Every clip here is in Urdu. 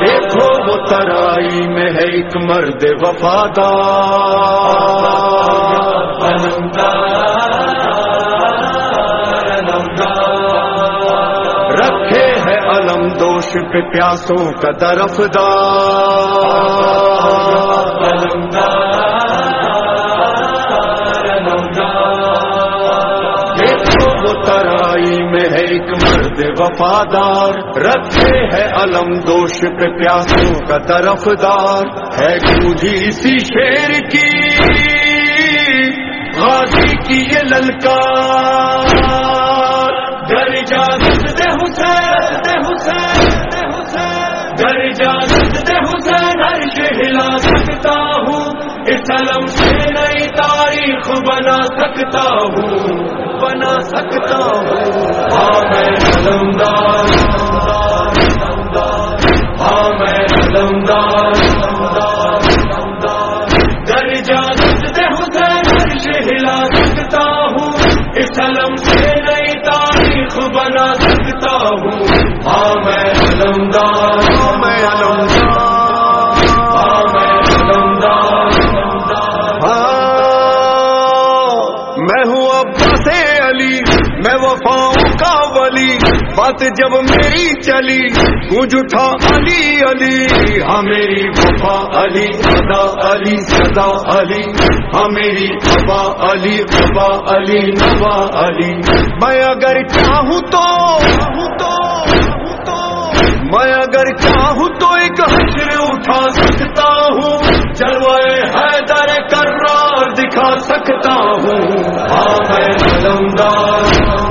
دیکھو وہ ترائی میں ہے ایک مرد وفادار۔ علم پہ پیاسوں کا طرفدار دیکھو وہ ترائی میں ہے ایک مرد وفادار۔ رکھے ہے علم دوش پہ پیاسوں کا طرفدار ہے گونجی اسی شیر کی۔ غازی کی یہ للکار۔ گر اجازت دے حسین دے حسین۔ بنا سکتا ہوں بنا سکتا ہوں۔ ہاں میں بات جب میری چلی، گونج اٹھا علی علی۔ ہاں میری وفا علی ادا علی سدا علی۔ ہاں میری ابا علی ابا علی نوا علی۔ میں اگر چاہوں تو میں اگر چاہوں تو ایک حشر اٹھا سکتا ہوں۔ جلوائے حیدر کرار دکھا سکتا ہوں۔ ہاں میں علمدار ہاں۔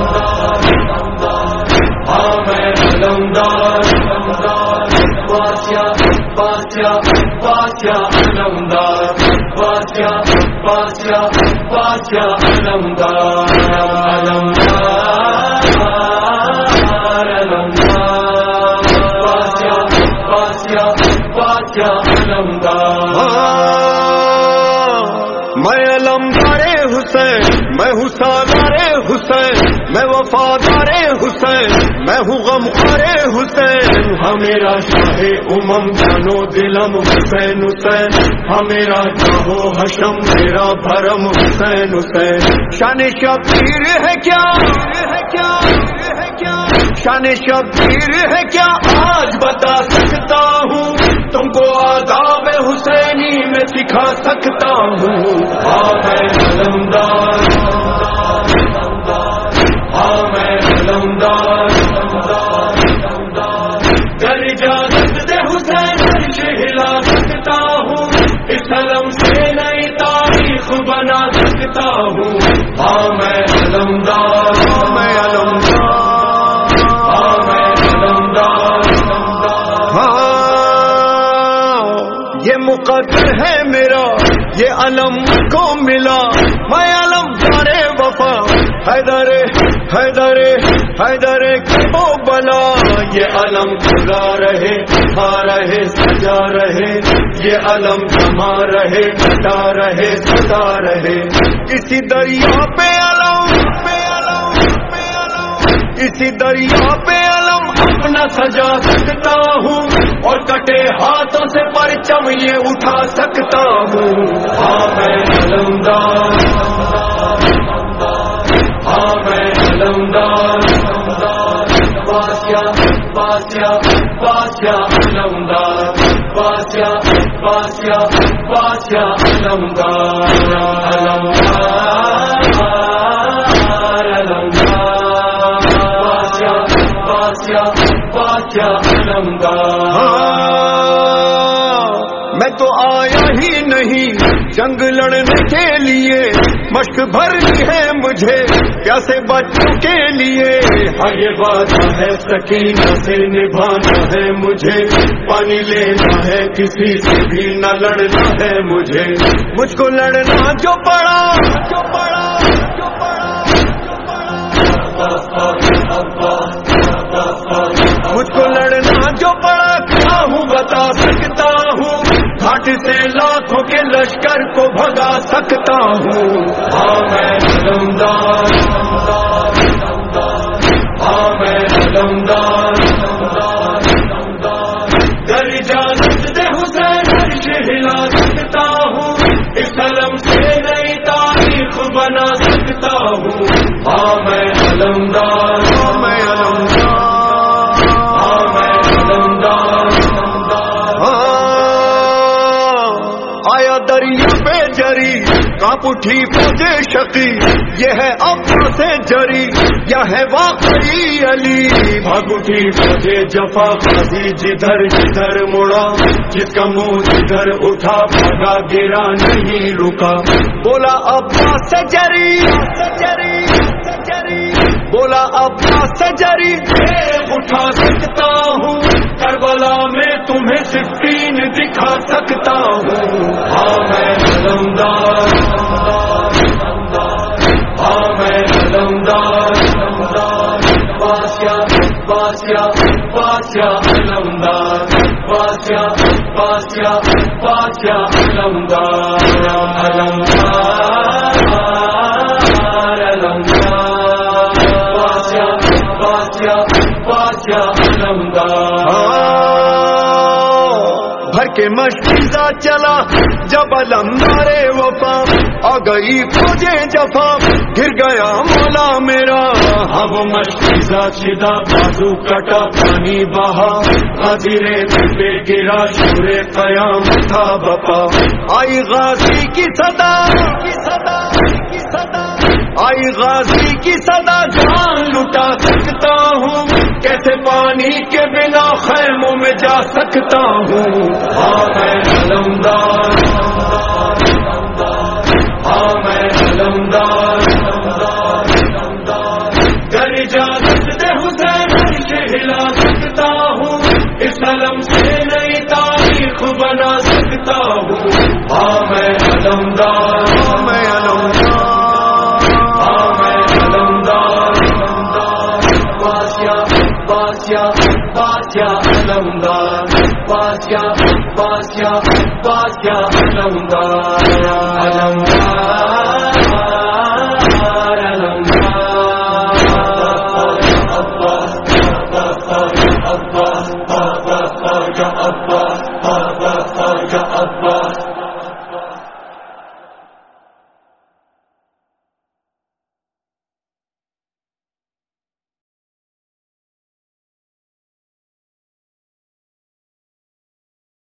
بادشاہ بادشاہ بادشاہ علمدار بادشاہ بادشاہ بادشاہ علمدار بادشاہ بادشاہ بادشاہ حسین ہاں ہمیرا شاہ امم جانو دلم حسین حسین ہاں ہمیرا چاہو حشم، میرا بھرم حسین حسین۔ شان شبیر ہے کیا؟ ہے کیا ہے کیا شان شبیر ہے کیا؟ آج بتا سکتا ہوں، تم کو آداب حسینی میں سکھا سکتا ہوں۔ سکتا ہوں۔ ہاں میں علمدار۔ ہاں میں علمدار۔ ہاں میں علمدار۔ ہاں یہ مقدر ہے میرا یہ علم کو ملا۔ علم کھلا رہے، کھا رہے، سجا رہے، یہ علم جما رہے کٹا رہے، سجا رہے۔ کسی دریا پہ علم پہ علم پہ علم۔ اسی دریا پہ علم، اپنا سجا سکتا ہوں۔ اور کٹے ہاتھوں سے پرچم یہ اٹھا سکتا ہوں۔ ہاں میں علمدار ہاں بادشاہ بادشاہ علمدار بادشاہ بادشاہ بادشاہ علمدار بادشاہ بادشاہ بادشاہ مشق بھرنی ہے مجھے پیاسے بچوں کے لیے۔ ہاں یہ بات ہے سکینہ سے نبھانا ہے مجھے۔ پانی لینا ہے کسی سے بھی نہ لڑنا ہے مجھے۔ مجھ کو لڑنا جو پڑا جو پڑا جو پڑا مجھ کو لڑنا جو پڑا کیا ہوں بتا سکتا سے لاکھوں کے لشکر کو بھگا سکتا ہوں۔ جری، کاپ اٹھی فوجے شقی یہ ہے ابا سے جری یہ ہے واقعی علی۔ بھاگ اٹھی فوجے جفا خاصی جدھر جدھر مڑا۔ جس کا منہ جدھر اٹھا، بھاگا گرا نہیں رکا۔ بولا ابا سے جری جری جری۔ بولا ابا سے اٹھا سکتا ہوں۔ کربلا میں تمہیں سکین دکھا سکتا ہوں۔ ہاں میں علمدار ہاں میں علمدار باسیا باسیا باسیا علمدار باسیا باسیا باسیا علمدار علمدار علمدار بھر کے مشکیزہ چلا جب علم مارے وفا آ گئی فوجے جفا گر گیا مولا میرا۔ اب مشکیزہ چدا بازو کٹا پانی بہا۔ حضرے پہ گرا شورے قیام تھا بپا۔ آئی غازی کی صدا کی صدا۔ آئی غازی کی صدا جان لٹا سکتا ہوں۔ کیسے پانی کے بنا خیموں میں جا سکتا ہوں۔ ہاں میں علمدار Bye.